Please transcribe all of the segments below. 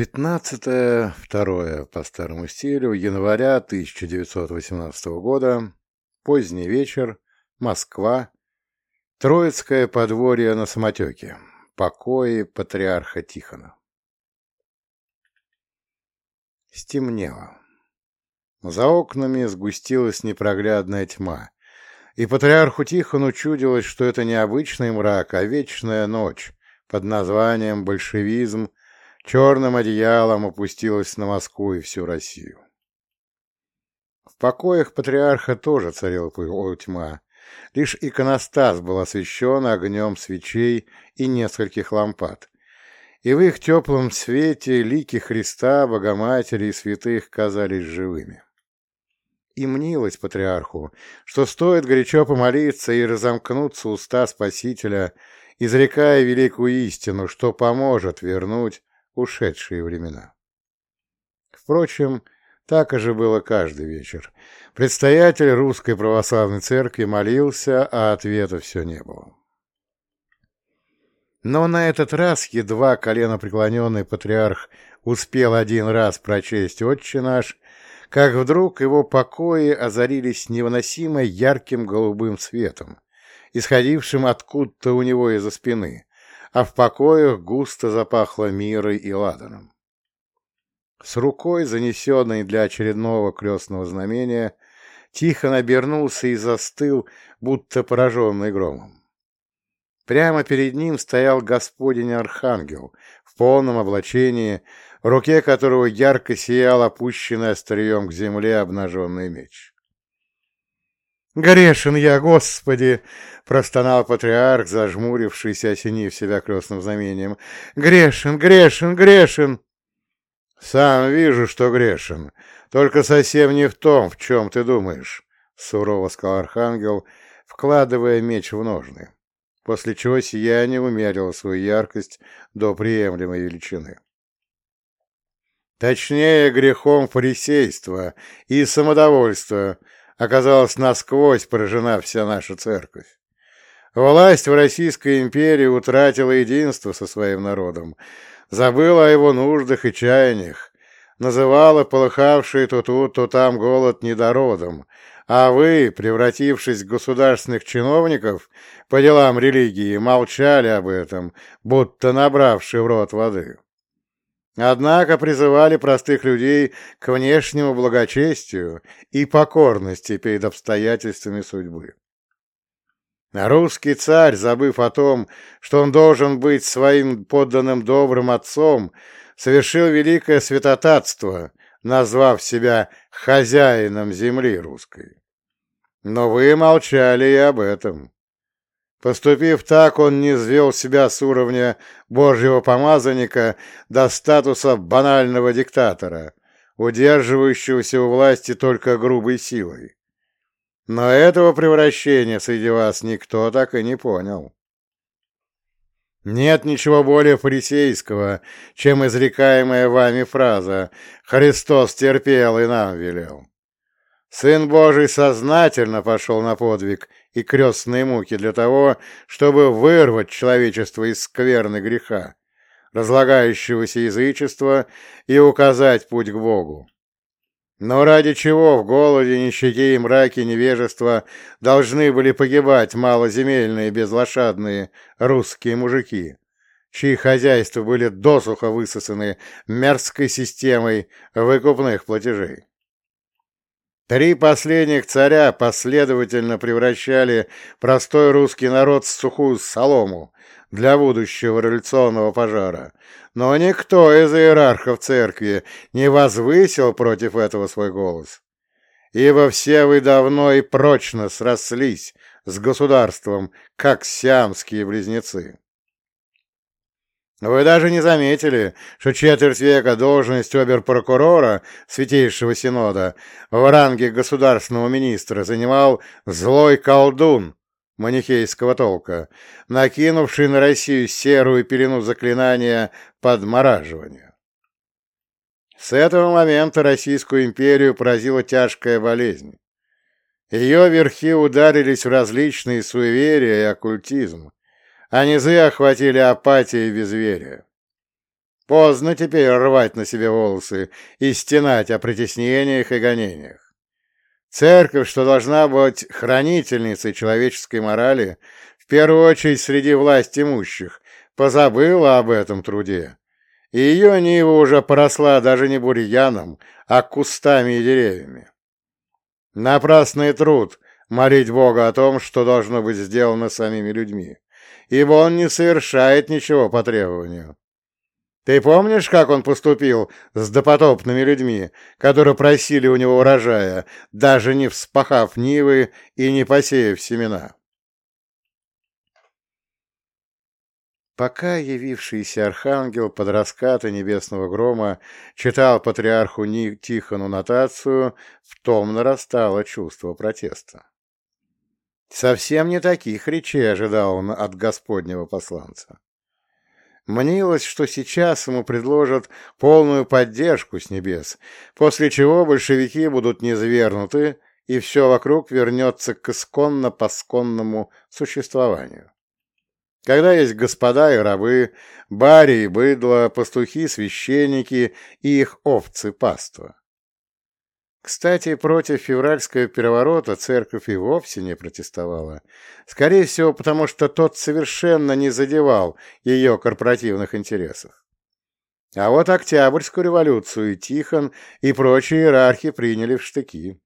15 второе по старому стилю января 1918 года, поздний вечер, Москва, Троицкое подворье на самотеке, покои патриарха Тихона. Стемнело. За окнами сгустилась непроглядная тьма, и патриарху Тихону чудилось, что это не обычный мрак, а вечная ночь под названием «большевизм» черным одеялом опустилась на Москву и всю Россию. В покоях патриарха тоже царила тьма. Лишь иконостас был освещен огнем свечей и нескольких лампад. И в их теплом свете лики Христа, Богоматери и святых казались живыми. И мнилось патриарху, что стоит горячо помолиться и разомкнуться уста Спасителя, изрекая великую истину, что поможет вернуть ушедшие времена. Впрочем, так же было каждый вечер. Предстоятель Русской Православной Церкви молился, а ответа все не было. Но на этот раз едва коленопреклоненный патриарх успел один раз прочесть «Отче наш», как вдруг его покои озарились невыносимо ярким голубым светом, исходившим откуда-то у него из-за спины, а в покоях густо запахло мирой и ладаном. С рукой, занесенной для очередного крестного знамения, тихо обернулся и застыл, будто пораженный громом. Прямо перед ним стоял Господень Архангел в полном облачении, руке которого ярко сиял опущенный острием к земле обнаженный меч. «Грешен я, Господи!» — простонал патриарх, зажмурившись и осенив себя крестным знамением. «Грешен, грешен, грешен!» «Сам вижу, что грешен, только совсем не в том, в чем ты думаешь», — сурово сказал архангел, вкладывая меч в ножны, после чего сияние умерило свою яркость до приемлемой величины. Точнее, грехом фарисейства и самодовольства — оказалась насквозь поражена вся наша церковь. Власть в Российской империи утратила единство со своим народом, забыла о его нуждах и чаяниях, называла полыхавший то тут, то там голод недородом, а вы, превратившись в государственных чиновников по делам религии, молчали об этом, будто набравши в рот воды. Однако призывали простых людей к внешнему благочестию и покорности перед обстоятельствами судьбы. Русский царь, забыв о том, что он должен быть своим подданным добрым отцом, совершил великое святотатство, назвав себя хозяином земли русской. Но вы молчали и об этом. Поступив так, он не свел себя с уровня божьего помазанника до статуса банального диктатора, удерживающегося у власти только грубой силой. Но этого превращения среди вас никто так и не понял. Нет ничего более фарисейского, чем изрекаемая вами фраза «Христос терпел и нам велел». Сын Божий сознательно пошел на подвиг и крестные муки для того, чтобы вырвать человечество из скверны греха, разлагающегося язычества, и указать путь к Богу. Но ради чего в голоде, нищете и мраке невежества должны были погибать малоземельные безлошадные русские мужики, чьи хозяйства были досуха высосаны мерзкой системой выкупных платежей? Три последних царя последовательно превращали простой русский народ в сухую солому для будущего революционного пожара, но никто из иерархов церкви не возвысил против этого свой голос, ибо все вы давно и прочно срослись с государством, как сиамские близнецы. Вы даже не заметили, что четверть века должность оберпрокурора Святейшего Синода в ранге государственного министра занимал злой колдун манихейского толка, накинувший на Россию серую пелену заклинания подмораживания. С этого момента Российскую империю поразила тяжкая болезнь. Ее верхи ударились в различные суеверия и оккультизм, а низы охватили апатия и безверие. Поздно теперь рвать на себе волосы и стенать о притеснениях и гонениях. Церковь, что должна быть хранительницей человеческой морали, в первую очередь среди власть имущих, позабыла об этом труде. И ее нива уже поросла даже не бурьяном, а кустами и деревьями. Напрасный труд молить Бога о том, что должно быть сделано самими людьми, ибо Он не совершает ничего по требованию. Ты помнишь, как он поступил с допотопными людьми, которые просили у него урожая, даже не вспахав нивы и не посеяв семена? Пока явившийся архангел под раскаты небесного грома читал патриарху Тихону нотацию, в том нарастало чувство протеста. Совсем не таких речей ожидал он от господнего посланца. Мнилось, что сейчас ему предложат полную поддержку с небес, после чего большевики будут низвергнуты, и все вокруг вернется к исконно-посконному существованию. Когда есть господа и рабы, бари и быдло, пастухи, священники и их овцы паства. Кстати, против февральского переворота церковь и вовсе не протестовала. Скорее всего, потому что тот совершенно не задевал ее корпоративных интересов. А вот Октябрьскую революцию и Тихон и прочие иерархи приняли в штыки.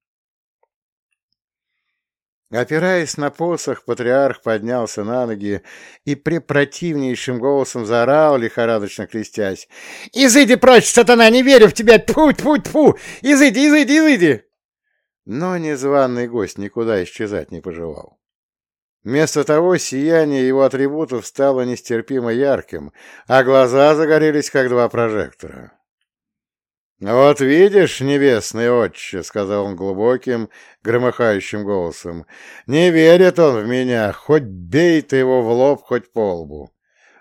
Опираясь на посох, патриарх поднялся на ноги и препротивнейшим голосом заорал, лихорадочно крестясь. «Изыди прочь, сатана, не верю в тебя! Тьфу, тьфу, тьфу! Изыди, изыди, изыди!» Но незваный гость никуда исчезать не пожелал. Вместо того сияние его атрибутов стало нестерпимо ярким, а глаза загорелись, как два прожектора. «Вот видишь, небесный отче», — сказал он глубоким, громыхающим голосом, — «не верит он в меня, хоть бей ты его в лоб, хоть по лбу.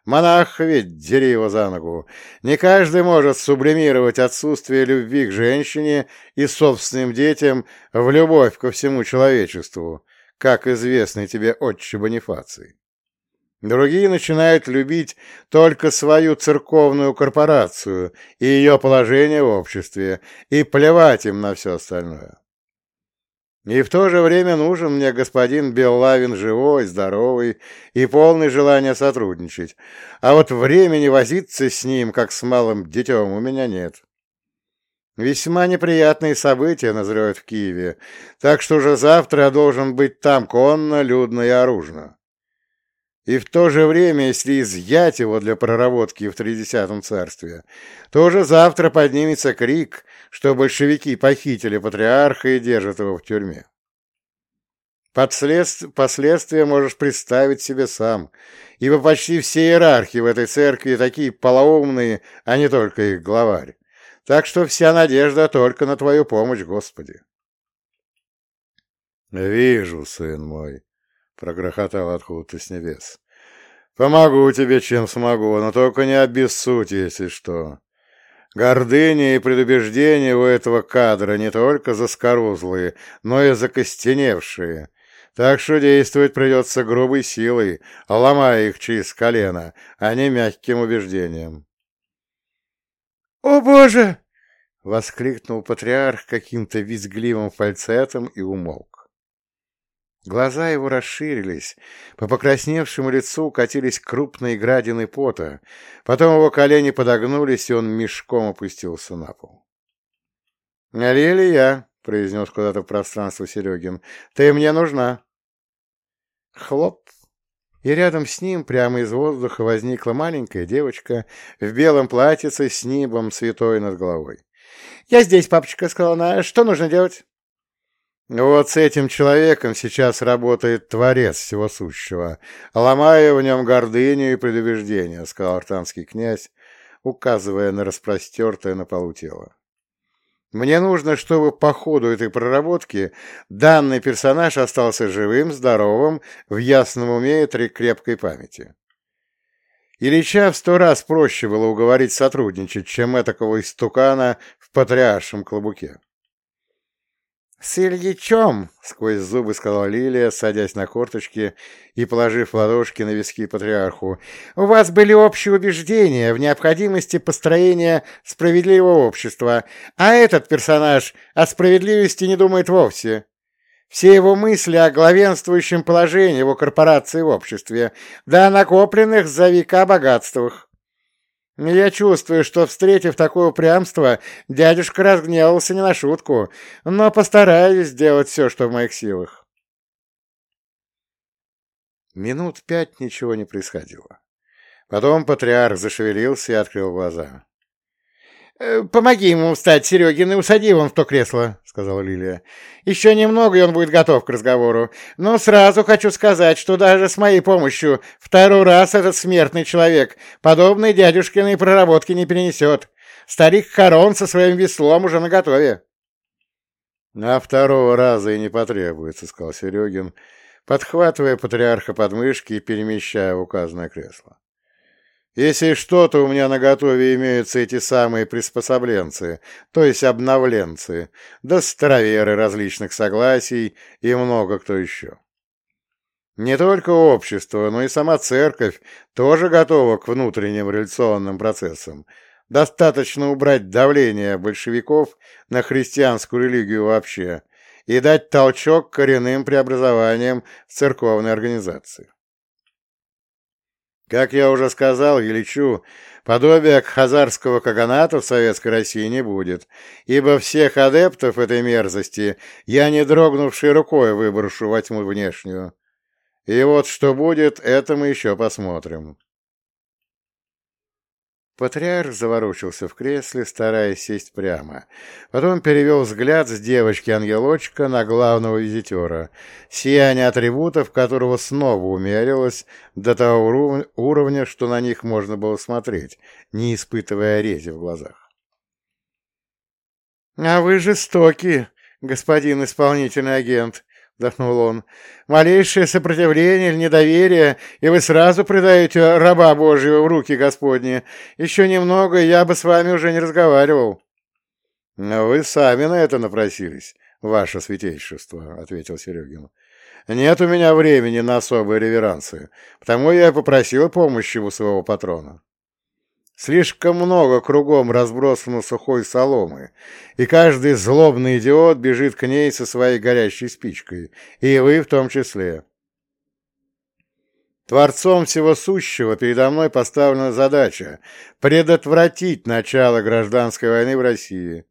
Монах ведь, дери его за ногу, не каждый может сублимировать отсутствие любви к женщине и собственным детям в любовь ко всему человечеству, как известный тебе отче Бонифаций. Другие начинают любить только свою церковную корпорацию и ее положение в обществе, и плевать им на все остальное. И в то же время нужен мне господин Беллавин живой, здоровый и полный желания сотрудничать, а вот времени возиться с ним, как с малым детем, у меня нет. Весьма неприятные события назревают в Киеве, так что уже завтра я должен быть там конно, людно и оружно. И в то же время, если изъять его для проработки в Тридесятом царстве, то уже завтра поднимется крик, что большевики похитили патриарха и держат его в тюрьме. Последств... Последствия можешь представить себе сам, ибо почти все иерархи в этой церкви такие полоумные, а не только их главарь. Так что вся надежда только на твою помощь, Господи. «Вижу, сын мой», прогрохотал откуда-то с небес. «Помогу тебе, чем смогу, но только не обессудь, если что. Гордыня и предубеждение у этого кадра не только заскорузлые, но и закостеневшие, так что действовать придется грубой силой, ломая их через колено, а не мягким убеждением». «О, Боже!» — воскликнул патриарх каким-то визгливым фальцетом и умолк. Глаза его расширились, по покрасневшему лицу катились крупные градины пота, потом его колени подогнулись, и он мешком опустился на пол. — Лилия, — произнес куда-то в пространство Серегин, — ты мне нужна. Хлоп! И рядом с ним, прямо из воздуха, возникла маленькая девочка в белом платьице с небом святой над головой. — Я здесь, папочка, — сказала она. — Что нужно делать? Вот с этим человеком сейчас работает Творец Всего Сущего, ломая в нем гордыню и предубеждение, — сказал артанский князь, указывая на распростертое на полу тело. Мне нужно, чтобы по ходу этой проработки данный персонаж остался живым, здоровым, в ясном уме и крепкой памяти. Ильича в сто раз проще было уговорить сотрудничать, чем этакого истукана в патриаршем клобуке. «С Ильичом!» — сквозь зубы сказала Лилия, садясь на корточки и положив ладошки на виски патриарху. «У вас были общие убеждения в необходимости построения справедливого общества, а этот персонаж о справедливости не думает вовсе. Все его мысли о главенствующем положении его корпорации в обществе, да о накопленных за века богатствах. Я чувствую, что, встретив такое упрямство, дядюшка разгневался не на шутку, но постараюсь сделать все, что в моих силах. Минут пять ничего не происходило. Потом патриарх зашевелился и открыл глаза. «Э, «Помоги ему встать, Серегин, и усади его в то кресло», — сказала Лилия. «Еще немного, и он будет готов к разговору. Но сразу хочу сказать, что даже с моей помощью второй раз этот смертный человек подобной дядюшкиной проработки не перенесет. Старик Харон со своим веслом уже наготове». «А второго раза и не потребуется», — сказал Серегин, подхватывая патриарха под мышки и перемещая в указанное кресло. Если что-то у меня на готове имеются эти самые приспособленцы, то есть обновленцы, да староверы различных согласий и много кто еще. Не только общество, но и сама церковь тоже готова к внутренним революционным процессам. Достаточно убрать давление большевиков на христианскую религию вообще и дать толчок коренным преобразованиям церковной организации. Как я уже сказал Ильичу, подобия хазарского каганата в Советской России не будет, ибо всех адептов этой мерзости я, не дрогнувшей рукой, выброшу во тьму внешнюю. И вот что будет, это мы еще посмотрим. Патриарх заворочился в кресле, стараясь сесть прямо. Потом перевел взгляд с девочки-ангелочка на главного визитера, сияние атрибутов которого снова умерилось до того уровня, что на них можно было смотреть, не испытывая рези в глазах. — А вы жестоки, господин исполнительный агент, — вдохнул он. «Малейшее сопротивление или недоверие, и вы сразу предаете раба Божьего в руки Господни. Еще немного, я бы с вами уже не разговаривал». «Но вы сами на это напросились, ваше святейшество», — ответил Серегин. «Нет у меня времени на особые реверансы, потому я попросил помощи у своего патрона». Слишком много кругом разбросано сухой соломы, и каждый злобный идиот бежит к ней со своей горящей спичкой, и вы в том числе. Творцом всего сущего передо мной поставлена задача предотвратить начало гражданской войны в России.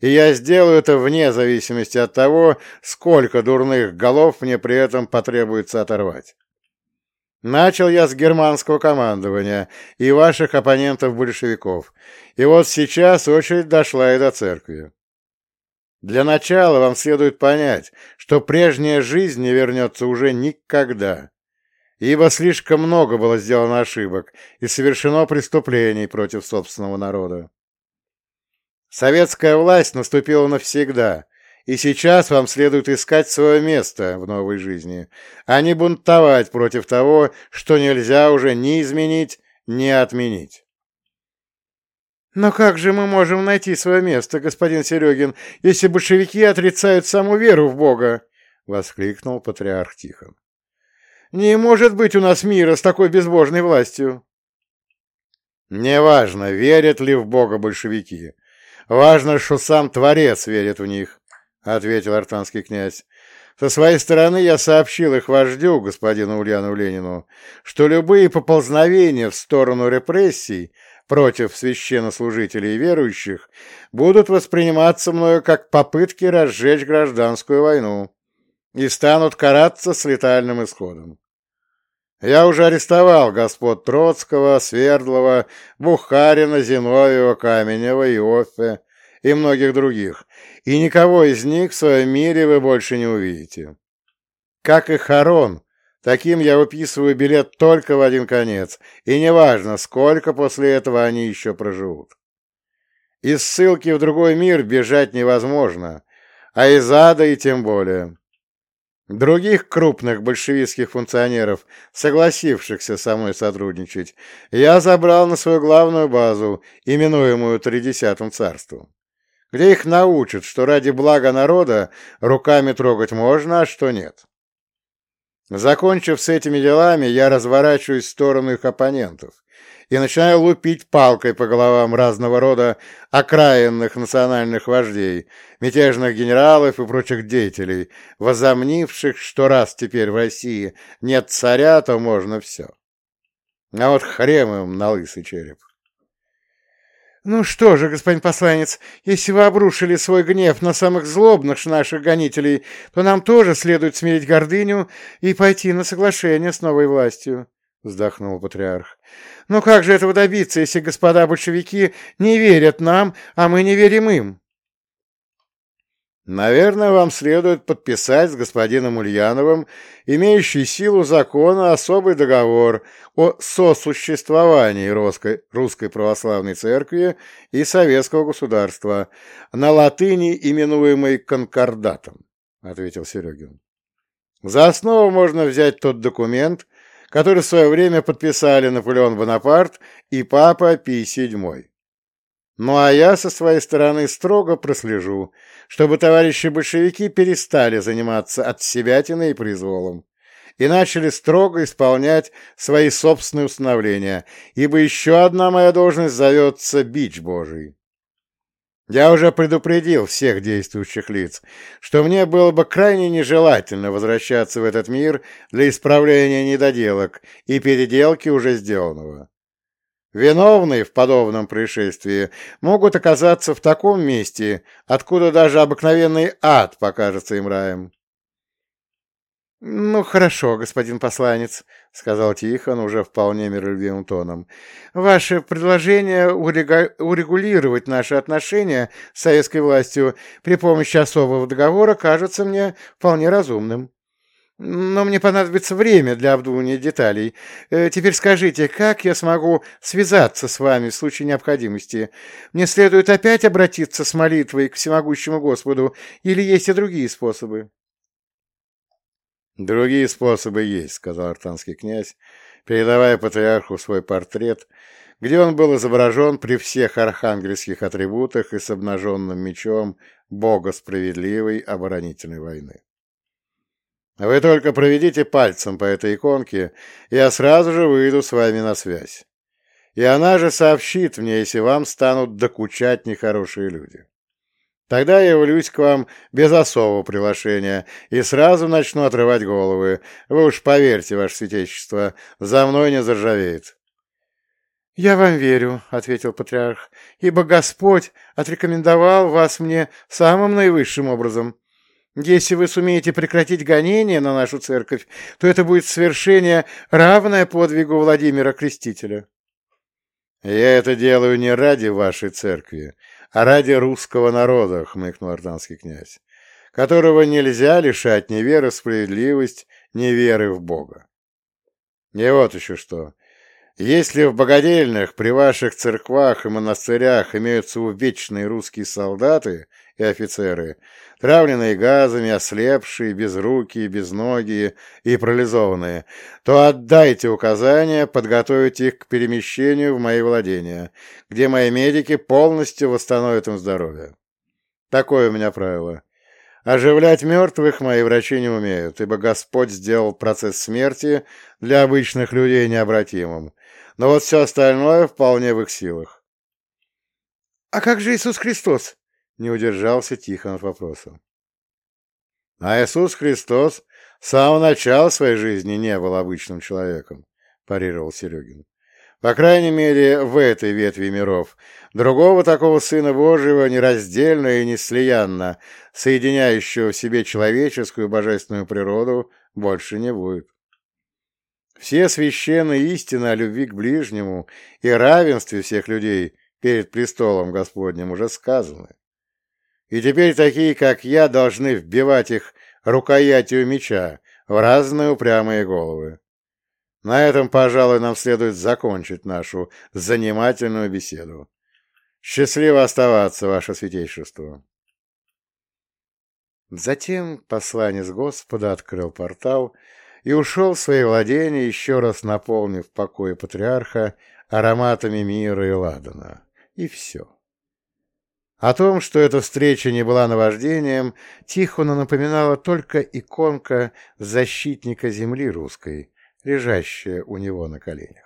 И я сделаю это вне зависимости от того, сколько дурных голов мне при этом потребуется оторвать. Начал я с германского командования и ваших оппонентов-большевиков, и вот сейчас очередь дошла и до церкви. Для начала вам следует понять, что прежняя жизнь не вернется уже никогда, ибо слишком много было сделано ошибок и совершено преступлений против собственного народа. Советская власть наступила навсегда, и сейчас вам следует искать свое место в новой жизни, а не бунтовать против того, что нельзя уже ни изменить, ни отменить. «Но как же мы можем найти свое место, господин Серегин, если большевики отрицают саму веру в Бога?» — воскликнул патриарх Тихон. «Не может быть у нас мира с такой безбожной властью!» «Неважно, верят ли в Бога большевики. Важно, что сам Творец верит в них. — ответил артанский князь. «Со своей стороны я сообщил их вождю, господину Ульяну Ленину, что любые поползновения в сторону репрессий против священнослужителей и верующих будут восприниматься мною как попытки разжечь гражданскую войну и станут караться с летальным исходом. Я уже арестовал господ Троцкого, Свердлова, Бухарина, Зиновьева, Каменева, Иоффе и многих других, и никого из них в своем мире вы больше не увидите. Как и Харон, таким я выписываю билет только в один конец, и неважно, сколько после этого они еще проживут. Из ссылки в другой мир бежать невозможно, а из ада и тем более. Других крупных большевистских функционеров, согласившихся со мной сотрудничать, я забрал на свою главную базу, именуемую Тридесятым царством. Где их научат, что ради блага народа руками трогать можно, а что нет. Закончив с этими делами, я разворачиваюсь в сторону их оппонентов и начинаю лупить палкой по головам разного рода окраинных национальных вождей, мятежных генералов и прочих деятелей, возомнивших, что раз теперь в России нет царя, то можно все. А вот хрен им на лысый череп. «Ну что же, господин посланец, если вы обрушили свой гнев на самых злобных наших гонителей, то нам тоже следует смирить гордыню и пойти на соглашение с новой властью», — вздохнул патриарх. «Но как же этого добиться, если господа большевики не верят нам, а мы не верим им?» Наверное, вам следует подписать с господином Ульяновым имеющий силу закона особый договор о сосуществовании русской, русской православной церкви и советского государства, на латыни именуемый конкордатом, — ответил Серегин. За основу можно взять тот документ, который в свое время подписали Наполеон Бонапарт и Папа Пий VII. Ну а я со своей стороны строго прослежу, чтобы товарищи большевики перестали заниматься отсебятиной и произволом и начали строго исполнять свои собственные установления, ибо еще одна моя должность зовется бич Божий. Я уже предупредил всех действующих лиц, что мне было бы крайне нежелательно возвращаться в этот мир для исправления недоделок и переделки уже сделанного. Виновные в подобном происшествии могут оказаться в таком месте, откуда даже обыкновенный ад покажется им раем. — Ну, хорошо, господин посланец, — сказал Тихон уже вполне миролюбивым тоном. — Ваше предложение урегулировать наши отношения с советской властью при помощи особого договора кажется мне вполне разумным. Но мне понадобится время для обдумывания деталей. Э, теперь скажите, как я смогу связаться с вами в случае необходимости? Мне следует опять обратиться с молитвой к всемогущему Господу или есть и другие способы? Другие способы есть, сказал артанский князь, передавая патриарху свой портрет, где он был изображен при всех архангельских атрибутах и с обнаженным мечом бога справедливой оборонительной войны. Вы только проведите пальцем по этой иконке, я сразу же выйду с вами на связь. И она же сообщит мне, если вам станут докучать нехорошие люди. Тогда я явлюсь к вам без особого приглашения и сразу начну отрывать головы. Вы уж поверьте, ваше святейшество, за мной не заржавеет. — Я вам верю, — ответил патриарх, — ибо Господь отрекомендовал вас мне самым наивысшим образом. Если вы сумеете прекратить гонение на нашу церковь, то это будет свершение, равное подвигу Владимира Крестителя. «Я это делаю не ради вашей церкви, а ради русского народа», — хмыкнул артанский князь, «которого нельзя лишать ни веры в справедливость, ни веры в Бога. И вот еще что. Если в богадельных при ваших церквах и монастырях имеются увечные русские солдаты и офицеры, травленные газами, ослепшие, безрукие, безногие и парализованные, то отдайте указания подготовить их к перемещению в мои владения, где мои медики полностью восстановят им здоровье. Такое у меня правило. Оживлять мертвых мои врачи не умеют, ибо Господь сделал процесс смерти для обычных людей необратимым, но вот все остальное вполне в их силах. — А как же Иисус Христос? Не удержался Тихон от вопроса. А Иисус Христос с самого начала своей жизни не был обычным человеком, парировал Серегин. По крайней мере, в этой ветви миров. Другого такого Сына Божьего нераздельно и неслиянно, соединяющего в себе человеческую и божественную природу, больше не будет. Все священные истины о любви к ближнему и равенстве всех людей перед престолом Господним уже сказаны. И теперь такие, как я, должны вбивать их рукоятью меча в разные упрямые головы. На этом, пожалуй, нам следует закончить нашу занимательную беседу. Счастливо оставаться, ваше святейшество. Затем посланец Господа открыл портал и ушел в свои владения, еще раз наполнив покой патриарха ароматами мира и ладана. И все. О том, что эта встреча не была наваждением, Тихону напоминала только иконка защитника земли русской, лежащая у него на коленях.